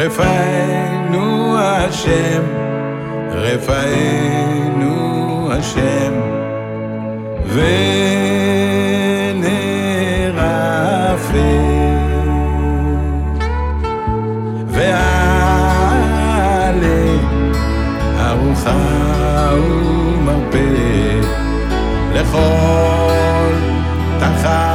רפאנו השם, רפאנו השם, ונרפא. ועלה ארוחה ומרפא לכל תחת